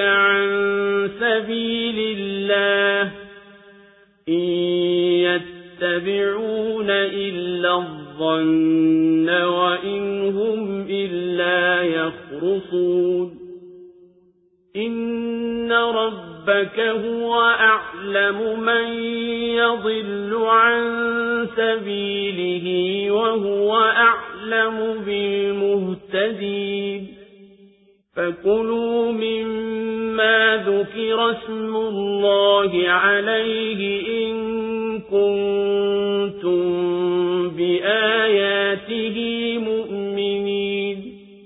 عن سبيل الله إن يتبعون إلا الظن وإن هم إلا يخرصون. إن ربك هو أعلم من يضل عن سبيله وهو أعلم بالمهتدين. فكلوا مما ذكر اسم الله عليه إن كنتم بآياته